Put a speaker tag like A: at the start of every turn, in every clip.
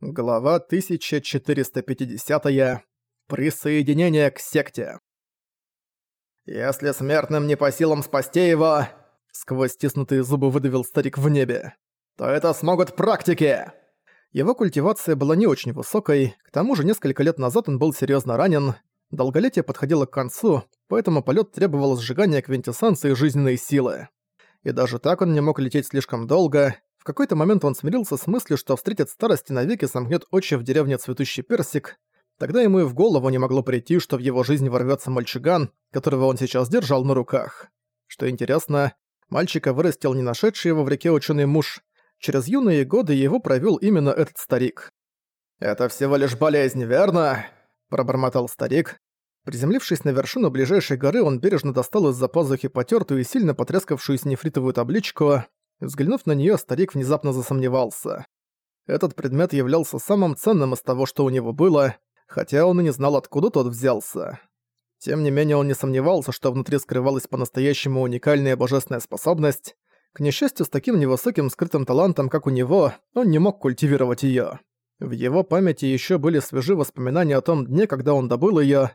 A: Глава 1450. -я. Присоединение к секте. «Если смертным не по силам спасти его», — сквозь стиснутые зубы выдавил старик в небе, «то это смогут практики!» Его культивация была не очень высокой, к тому же несколько лет назад он был серьезно ранен, долголетие подходило к концу, поэтому полет требовал сжигания квинтэссенции жизненной силы. И даже так он не мог лететь слишком долго, какой-то момент он смирился с мыслью, что встретит старость и навеки сомкнет очи в деревне Цветущий Персик. Тогда ему и в голову не могло прийти, что в его жизнь ворвется мальчиган, которого он сейчас держал на руках. Что интересно, мальчика вырастил не нашедший его в реке ученый муж. Через юные годы его провел именно этот старик. «Это всего лишь болезнь, верно?» – пробормотал старик. Приземлившись на вершину ближайшей горы, он бережно достал из-за пазухи потертую и сильно потрескавшуюся нефритовую табличку Взглянув на неё, старик внезапно засомневался. Этот предмет являлся самым ценным из того, что у него было, хотя он и не знал, откуда тот взялся. Тем не менее, он не сомневался, что внутри скрывалась по-настоящему уникальная божественная способность. К несчастью, с таким невысоким скрытым талантом, как у него, он не мог культивировать её. В его памяти ещё были свежи воспоминания о том дне, когда он добыл её.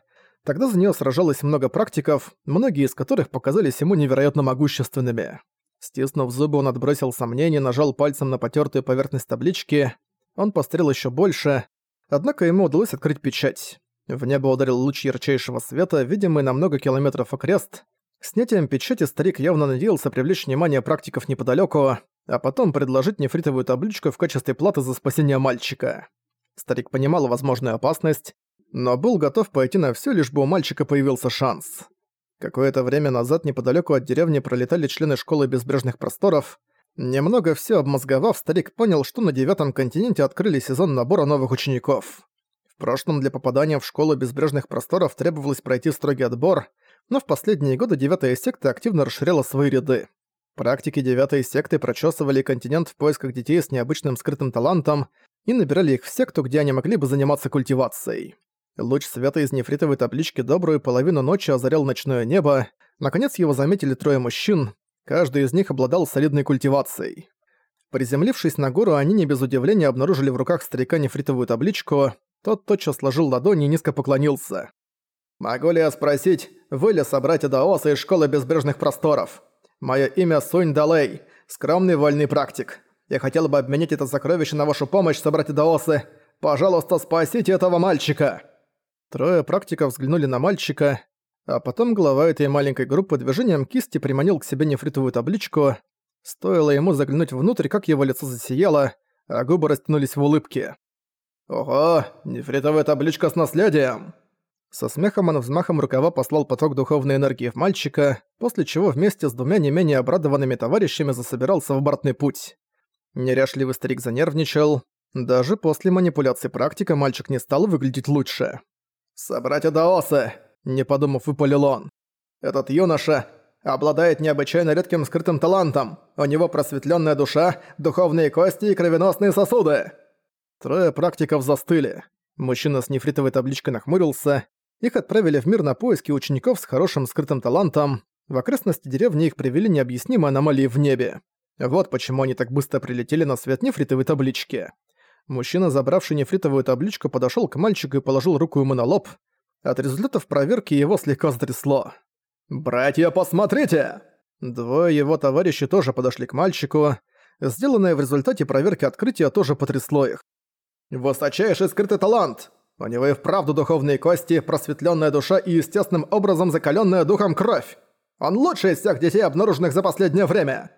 A: Тогда за неё сражалось много практиков, многие из которых показались ему невероятно могущественными. Стиснув зубы, он отбросил сомнения, нажал пальцем на потертую поверхность таблички. Он пострел еще больше, однако ему удалось открыть печать. В небо ударил луч ярчайшего света, видимый на много километров окрест. Снятием печати старик явно надеялся привлечь внимание практиков неподалеку, а потом предложить нефритовую табличку в качестве платы за спасение мальчика. Старик понимал возможную опасность, но был готов пойти на все, лишь бы у мальчика появился шанс. Какое-то время назад неподалеку от деревни пролетали члены школы безбрежных просторов. Немного все обмозговав, старик понял, что на девятом континенте открыли сезон набора новых учеников. В прошлом для попадания в школу безбрежных просторов требовалось пройти строгий отбор, но в последние годы девятая секта активно расширяла свои ряды. Практики девятой секты прочесывали континент в поисках детей с необычным скрытым талантом и набирали их в секту, где они могли бы заниматься культивацией. Луч света из нефритовой таблички добрую половину ночи озарял ночное небо. Наконец его заметили трое мужчин. Каждый из них обладал солидной культивацией. Приземлившись на гору, они не без удивления обнаружили в руках старика нефритовую табличку. Тот тотчас сложил ладони и низко поклонился. «Могу ли я спросить, вы ли собратья Даоса из Школы Безбрежных Просторов? Мое имя Сунь Далей, скромный вольный практик. Я хотел бы обменять это сокровище на вашу помощь, собратья Даосы. Пожалуйста, спасите этого мальчика!» Трое практиков взглянули на мальчика, а потом глава этой маленькой группы движением кисти приманил к себе нефритовую табличку. Стоило ему заглянуть внутрь, как его лицо засияло, а губы растянулись в улыбке. «Ого, нефритовая табличка с наследием!» Со смехом он взмахом рукава послал поток духовной энергии в мальчика, после чего вместе с двумя не менее обрадованными товарищами засобирался в обратный путь. Неряшливый старик занервничал. Даже после манипуляции практика мальчик не стал выглядеть лучше. «Собратья Даосы!» – не подумав, выпалил он. «Этот юноша обладает необычайно редким скрытым талантом. У него просветленная душа, духовные кости и кровеносные сосуды!» Трое практиков застыли. Мужчина с нефритовой табличкой нахмурился. Их отправили в мир на поиски учеников с хорошим скрытым талантом. В окрестности деревни их привели необъяснимые аномалии в небе. Вот почему они так быстро прилетели на свет нефритовой таблички. Мужчина, забравший нефритовую табличку, подошёл к мальчику и положил руку ему на лоб. От результатов проверки его слегка затрясло. «Братья, посмотрите!» Двое его товарищей тоже подошли к мальчику. Сделанное в результате проверки открытие тоже потрясло их. «Высочайший скрытый талант! У него и вправду духовные кости, просветленная душа и естественным образом закаленная духом кровь! Он лучший из всех детей, обнаруженных за последнее время!»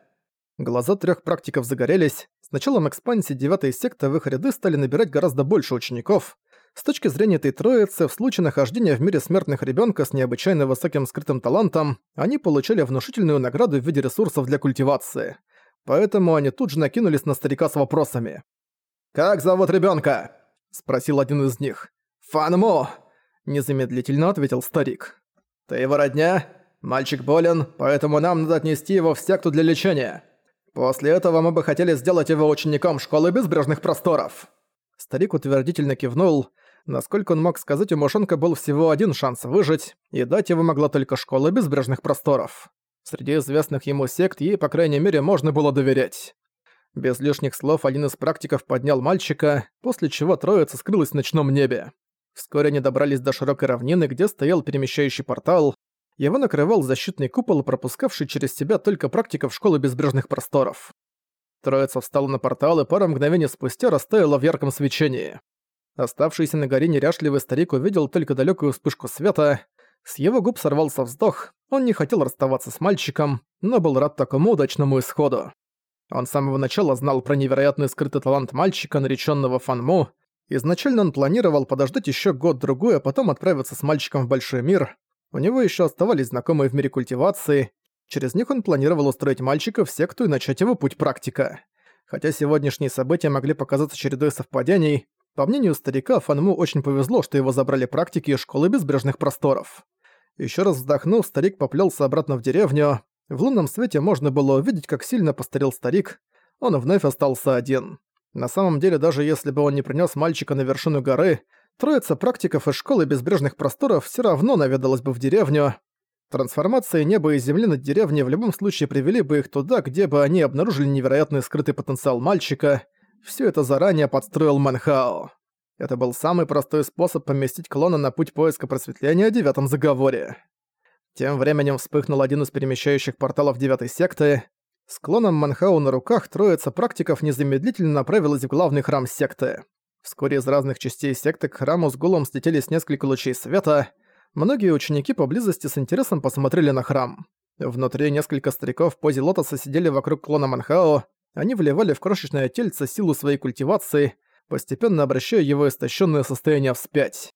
A: Глаза трех практиков загорелись. С началом экспансии девятой секты в их ряды стали набирать гораздо больше учеников. С точки зрения этой троицы, в случае нахождения в мире смертных ребенка с необычайно высоким скрытым талантом, они получали внушительную награду в виде ресурсов для культивации. Поэтому они тут же накинулись на старика с вопросами. «Как зовут ребенка? спросил один из них. «Фанмо!» – незамедлительно ответил старик. «Ты его родня? Мальчик болен, поэтому нам надо отнести его в секту для лечения. После этого мы бы хотели сделать его учеником школы безбрежных просторов». Старик утвердительно кивнул. Насколько он мог сказать, у Мошенко был всего один шанс выжить, и дать его могла только школа безбрежных просторов. Среди известных ему сект ей, по крайней мере, можно было доверять. Без лишних слов один из практиков поднял мальчика, после чего троица скрылась в ночном небе. Вскоре они добрались до широкой равнины, где стоял перемещающий портал. Его накрывал защитный купол, пропускавший через себя только практиков школы безбрежных просторов. Троица встала на портал и пару мгновений спустя растаяла в ярком свечении. Оставшийся на горе неряшливый старик увидел только далекую вспышку света. С его губ сорвался вздох, он не хотел расставаться с мальчиком, но был рад такому удачному исходу. Он с самого начала знал про невероятный скрытый талант мальчика, нареченного Фанму. Изначально он планировал подождать еще год-другой, а потом отправиться с мальчиком в большой мир. У него еще оставались знакомые в мире культивации. Через них он планировал устроить мальчика в секту и начать его путь практика. Хотя сегодняшние события могли показаться чередой совпадений, по мнению старика, Фанму очень повезло, что его забрали практики из школы безбрежных просторов. Еще раз вздохнув, старик поплелся обратно в деревню. В лунном свете можно было увидеть, как сильно постарел старик. Он вновь остался один. На самом деле, даже если бы он не принес мальчика на вершину горы, троица практиков из школы безбрежных просторов все равно наведалась бы в деревню. Трансформация неба и земли над деревней в любом случае привели бы их туда, где бы они обнаружили невероятный скрытый потенциал мальчика — все это заранее подстроил Манхао. Это был самый простой способ поместить клона на путь поиска просветления о девятом заговоре. Тем временем вспыхнул один из перемещающих порталов девятой секты. С клоном Манхау на руках троица практиков незамедлительно направилась в главный храм секты. Вскоре из разных частей секты к храму с гулом слетелись несколько лучей света. Многие ученики поблизости с интересом посмотрели на храм. Внутри несколько стариков в позе лотоса сидели вокруг клона Манхао, они вливали в крошечное тельце силу своей культивации, постепенно обращая его истощенное состояние вспять.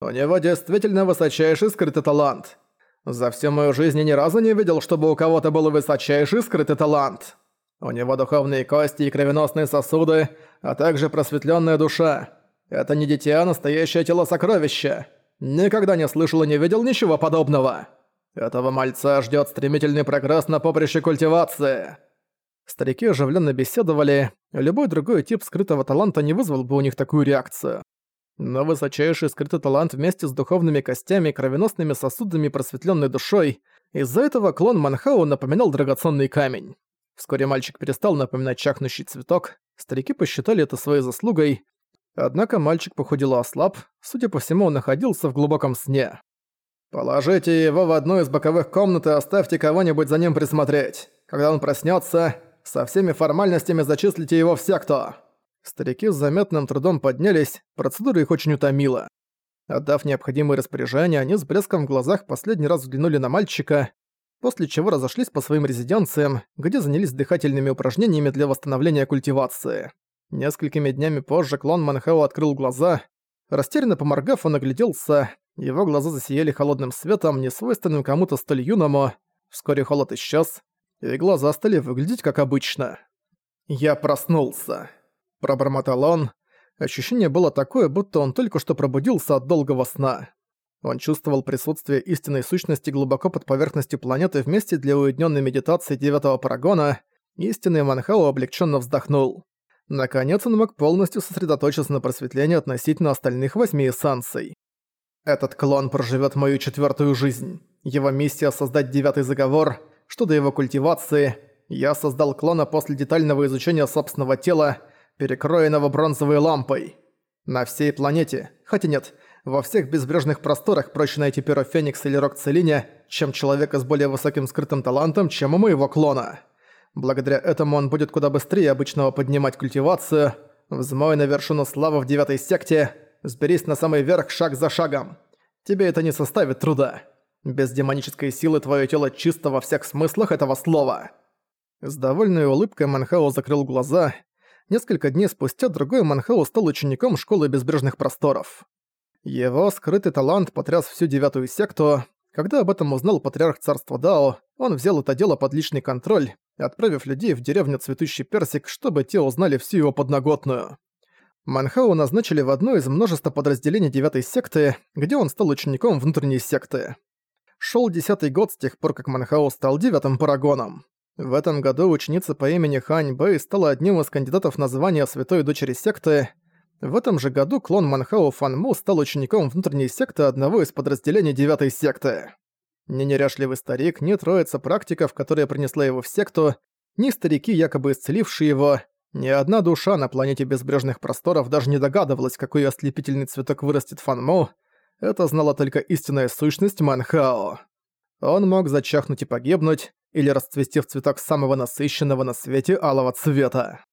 A: «У него действительно высочайший скрытый талант. За всю мою жизнь я ни разу не видел, чтобы у кого-то был высочайший скрытый талант. У него духовные кости и кровеносные сосуды, а также просветленная душа. Это не дитя, а настоящее тело сокровища. Никогда не слышал и не видел ничего подобного. Этого мальца ждет стремительный прогресс на поприще культивации». Старики оживленно беседовали, любой другой тип скрытого таланта не вызвал бы у них такую реакцию. Но высочайший скрытый талант вместе с духовными костями, кровеносными сосудами и просветленной душой, из-за этого клон Манхау напоминал драгоценный камень. Вскоре мальчик перестал напоминать чахнущий цветок, старики посчитали это своей заслугой, однако мальчик похудел ослаб, судя по всему, он находился в глубоком сне. «Положите его в одну из боковых комнат и оставьте кого-нибудь за ним присмотреть. Когда он проснется, со всеми формальностями зачислите его все кто!» Старики с заметным трудом поднялись, процедура их очень утомила. Отдав необходимые распоряжения, они с блеском в глазах последний раз взглянули на мальчика, после чего разошлись по своим резиденциям, где занялись дыхательными упражнениями для восстановления культивации. Несколькими днями позже клон Манхао открыл глаза. Растерянно поморгав, он огляделся. Его глаза засияли холодным светом, несвойственным кому-то столь юному. Вскоре холод исчез, и глаза стали выглядеть как обычно. «Я проснулся», — пробормотал он. Ощущение было такое, будто он только что пробудился от долгого сна. Он чувствовал присутствие истинной сущности глубоко под поверхностью планеты вместе для уединенной медитации девятого парагона. Истинный Манхао облегченно вздохнул. Наконец он мог полностью сосредоточиться на просветлении относительно остальных восьми эссанций. Этот клон проживет мою четвертую жизнь. Его миссия — создать девятый заговор — что до его культивации, я создал клона после детального изучения собственного тела, перекроенного бронзовой лампой. На всей планете, хотя нет, во всех безбрежных просторах проще найти перо Феникс или Рок Целине, чем человека с более высоким скрытым талантом, чем у моего клона. Благодаря этому он будет куда быстрее обычного поднимать культивацию, взмой на вершину славы в девятой секте, сберись на самый верх шаг за шагом. Тебе это не составит труда. Без демонической силы твое тело чисто во всех смыслах этого слова». С довольной улыбкой Манхао закрыл глаза. Несколько дней спустя другой Манхао стал учеником Школы Безбрежных Просторов. Его скрытый талант потряс всю девятую секту. Когда об этом узнал патриарх царства Дао, он взял это дело под личный контроль, отправив людей в деревню Цветущий Персик, чтобы те узнали всю его подноготную. Манхау назначили в одно из множества подразделений девятой секты, где он стал учеником внутренней секты шел десятый год с тех пор, как Манхао стал девятым парагоном. В этом году ученица по имени Хань Бэй стала одним из кандидатов на звание Святой Дочери Секты. В этом же году клон Манхао Фан Му стал учеником внутренней секты одного из подразделений девятой секты. Ни неряшливый старик, ни троица практиков, которая принесла его в секту, ни старики, якобы исцелившие его, ни одна душа на планете безбрежных просторов даже не догадывалась, какой ослепительный цветок вырастет Фанму. Это знала только истинная сущность Манхао. Он мог зачахнуть и погибнуть, или расцвести в цветок самого насыщенного на свете алого цвета.